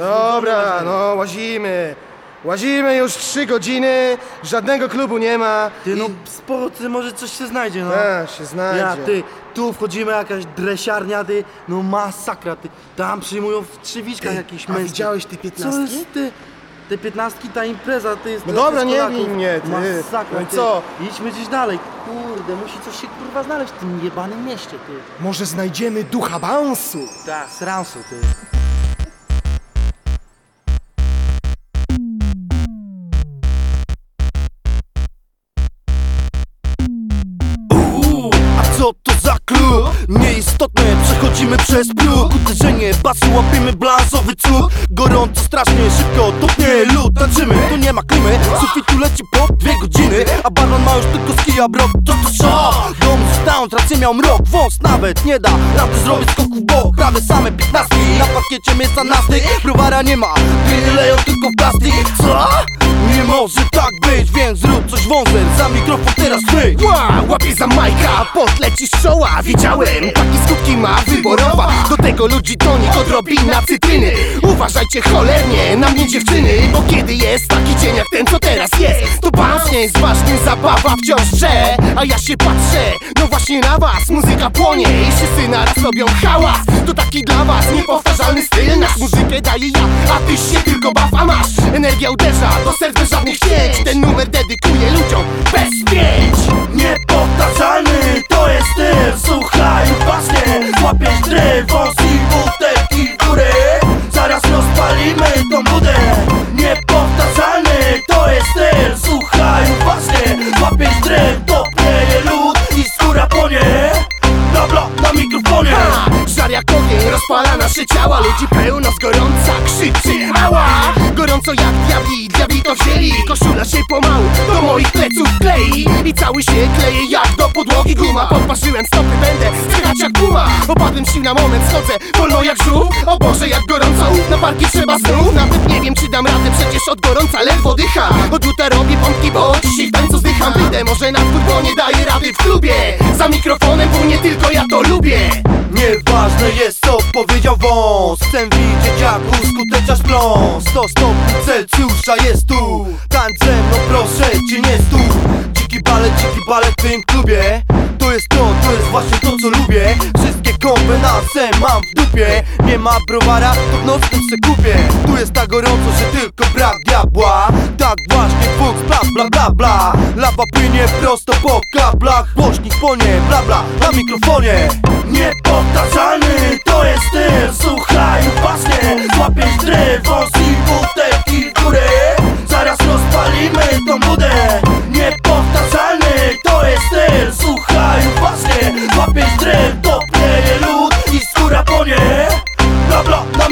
Dobra, no łazimy. Łazimy już trzy godziny, żadnego klubu nie ma. Ty no sporo, ty może coś się znajdzie, no. A, się znajdzie. Ja, ty, tu wchodzimy, jakaś dresiarnia, ty, no masakra, ty. Tam przyjmują w trzywiczkach jakiś a widziałeś te Co piętnastki? jest, ty? Te piętnastki, ta impreza, ty jest No dobra, nie bij mnie, ty. Masakra, No i ty. co? Idźmy gdzieś dalej. Kurde, musi coś się kurwa znaleźć w tym jebanym mieście, ty. Może znajdziemy ducha bounce'u? Ta, sransu, ty. Co to za klub? Nieistotne, przechodzimy przez próg Uderzenie, basy, łapiemy blansowy cud. Gorąco, strasznie, szybko, topnie lód. Tańczymy, tu nie ma klimy. Sufitu leci po dwie godziny. A baron ma już tylko skija brok. To to szok Dom został, tracę miał mrok. Wąs nawet nie da Rady zrobić skoku w bok Prawie same piętnastki. Na pakiecie miejsca na styk Browara nie ma. Gliny leją tylko w plastik. Co? Może tak być, więc zrób coś wąser Za mikrofon teraz ty Ła, łapie za majka, pot leci z czoła. Widziałem, takie skutki ma wyborowa. Do tego ludzi tonik odrobina cytryny. Uważajcie cholernie na mnie dziewczyny Bo kiedy jest taki dzień jak ten co teraz jest ważny, zabawa wciąż drze A ja się patrzę, no właśnie na was. Muzyka płonie i wszyscy naraz robią hałas. To taki dla was niepowtarzalny styl. Nasz muzykę daje ja, a ty się tylko baw A masz, energia uderza do serc bez żadnych cięć Ten numer dedykuję ludziom bez Jak ogień rozpala nasze ciała Ludzi pełno z gorąca krzyczy ała! Gorąco jak diabli, diabli to wzięli Koszula się pomału do moich pleców klei I cały się kleje jak do podłogi guma. Podparzyłem stopy, będę słychać jak puma. Opadłem sił na moment, schodzę wolno jak żółw. O Boże jak gorąco, na parki trzeba znów. Nawet nie wiem czy dam radę, przecież od gorąca ledwo dycham Od jutra robię pompki, bo dzisiaj w tańcu zdycham Wyjdę może na bo nie daję rady w klubie. Za mikrofonem, bo nie tylko ja to lubię. Nieważne jest co powiedział wąs. Chcę widzieć jak uskuteczasz pląs 100 stopni Celsjusza jest tu. Tańcz ze mną proszę cię nie stój. Dziki balet, dziki balet w tym klubie. To jest to, to jest właśnie to Wszystkie kombinacje mam w dupie. Nie ma browara, to w nocnym se kupię. Tu jest tak gorąco, że tylko brak diabła. Tak właśnie dwóch spraw, bla bla bla Lawa płynie prosto po kablach. Głośnik płonie, bla bla na mikrofonie. Niepowtarzalny to jest styl Słuchaj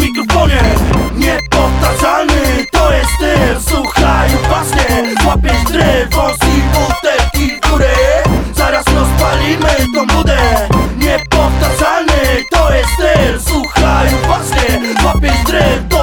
mikrofonie. Niepowtarzalny to jest styl. Słuchaj uważnie Łapiesz dryf, wąs i i góry Zaraz rozpalimy tą budę. Niepowtarzalny to jest styl. Słuchaj uważnie Łapiesz dryf,